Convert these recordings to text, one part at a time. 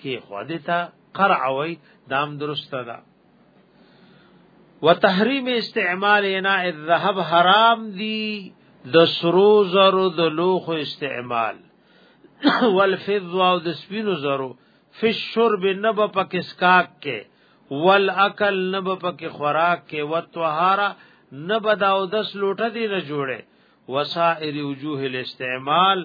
کې خو دې ته قرع وای دام درسته ده وتحریم استعمال اناء الذهب حرام دی د سرو زرو د لوخ استعمال والفض او د سپینو زرو فی الشرب نب پک اسکاک کې والاکل نب پک خوراک کې وتوهارا نب داو دس لوټه دی نه جوړه وسائر وجوه الاستعمال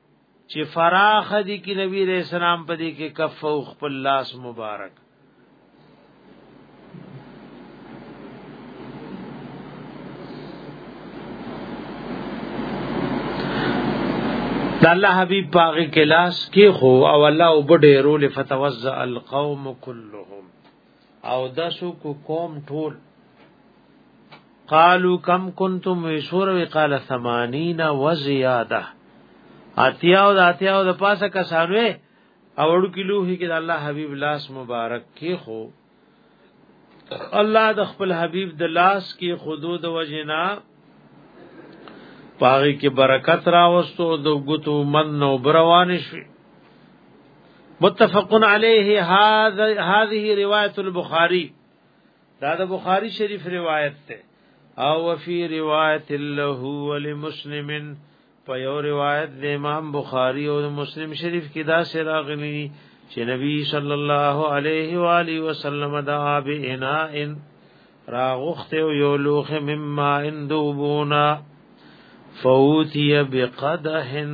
چې فراخ دي کې نبی علیہ السلام په دې کې کف او خپل لاس مبارک د الله حبيب پاغه کلاس کې خو او الله وبډې رول فتوزع القوم كلهم او داسو کو قوم ټول قالو کم کنتم ویسور وی قال ثمانین و زیاده اتیاو د اتیاو د پاسه کسانوی اوړو کلو هی کې د الله حبیب لاس مبارک کې خو الله د خپل حبیب د لاس کې خودو د وجنا پاغي کې برکت راوستو د غوتو من نو بروان شي متفق علیه هذه روایت البخاری دا د بخاری شریف روایت ته او فی روایت له ولمسلم په یو روایت د امام بخاری او مسلم شریف کې دا سره غلی چې نبی صلی الله علیه و آله وسلم دا به انا ان راغخت او یو لوخ مما اندوبونا فوتی بقدهن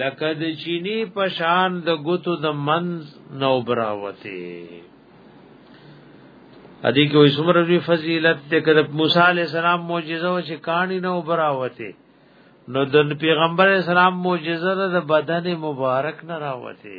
لکه د چینی پشان د ګوتو د منز نو براوته ادي کې وې څومره لوی فضیلت ته کړه موسی علی السلام معجزه او چې کانی نو براوته نو د پیغمبر اسلام معجزه د بدن مبارک نه راوته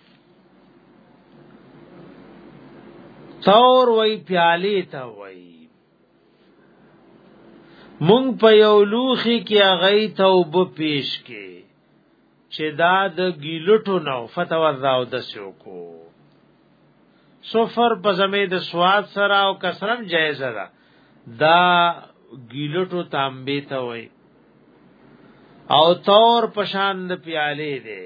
تور وای پیالی تا وای مونږ په یو لوخي کې هغه ته وب پیش کې چې دا د ګیلټو نو فتوا راو د سو کو سفر په زمې د سواد سره او کسرم جایز ده دا ګیلټو تانبه ته وای او تور پشان د پیاله دی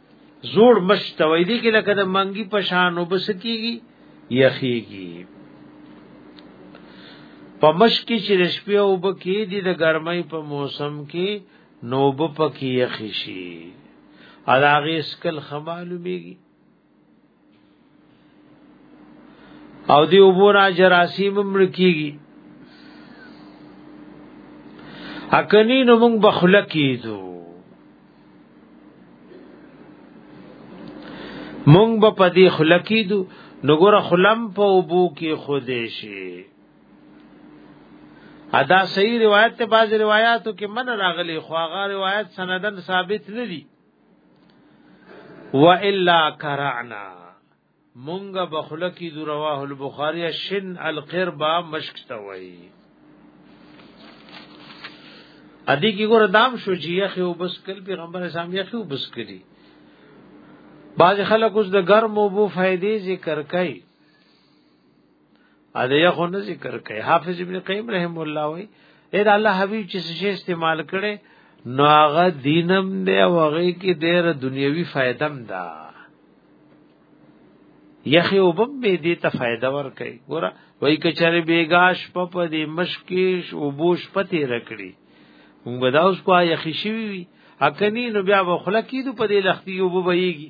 زوړ مشت وای دی کې لکه د منګي په شان وبسکیږي یخیږي په مشک کې چې شپې او بکی دي د ګرمۍ په موسم کې نوب پکې یخی شي الاغه اسکل خمالومیږي او دی وبورا جراسیم ملکیږي اکنی نو موږ بخله کیدو موږ به په دې خله کیدو نو ګور خلم په وبو کې خودې شي ادا صحیح روایت ته باز روایتو کې من راغلی خو هغه روایت سندن ثابت نه دي و الا کرعنا مونږ بخله کی ذو رواه البخاری شن القربا مشک توي ادي کی ګور دام شو جی یخه وبس کل پیغمبر اسلام یخه وبس کړي بعض خلک اوس د ګرم او بو فائدې ذکر کوي ا دې خو نه ذکر کوي حافظ ابن قیم رحم الله وی اے دا الله حبیب چې څه استعمال کړي نو هغه دینم دی او هغه کې ډېر دنیوي فائدم ده یخی وبم به دې ته فائدہ ور کوي ګور وای کچره بیگاش په په دې مشکیش او بوش پتی رکړي موږ به دا اوس کو یخی شي وي اکنی نو بیا به خلک کیدو په دې لختی وبويږي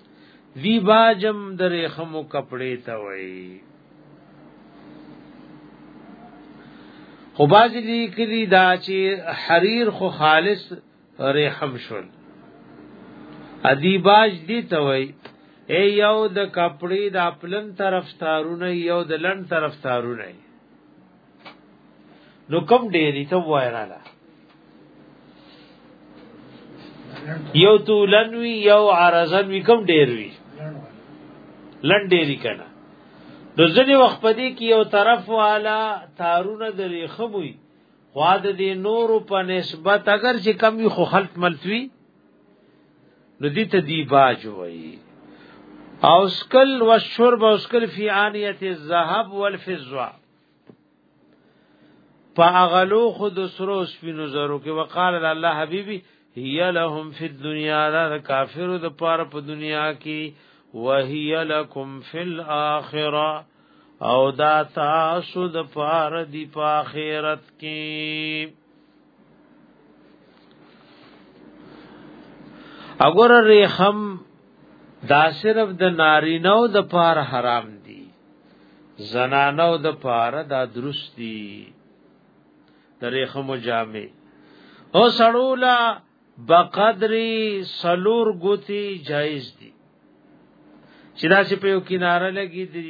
دی باجم درې خمو کپڑے ته وای خو باز لیکلی دا چې حریر خو خالص ریحم شول ادی باج دی ته وای ای یو د کپڑے د خپلن طرف تارونه یو د لن طرف تارونه نو کم ډیری ته وای را ده یو تولن وی یو عرضن وی کم ډیر وی لن ډیری کنه نو ځنی وخت پدې کې یو طرف والا تارونه د ریخموي خوا د دې نورو په نسبت اگر چې کم وي خو خلط ملتوي نو دې ته دی باج وایي او سکل والشرب او سکل فی انیه الذهب والفضه فاغلو خود سرو سپینو زرو کې وقال الله حبیبی هی لهم فی الدنیا دا کافر د پار په دنیا کې وهی لکم فی الاخره او دا تاسو د پار دی په آخرت کې اگر ریخم دا صرف د نارینو د پار حرام دي زنانو د پار دا درست دي د ریخم جامع او سړولا بقدری سلور ګوتی جایز دي چې دا چې په یو کناره لګي دي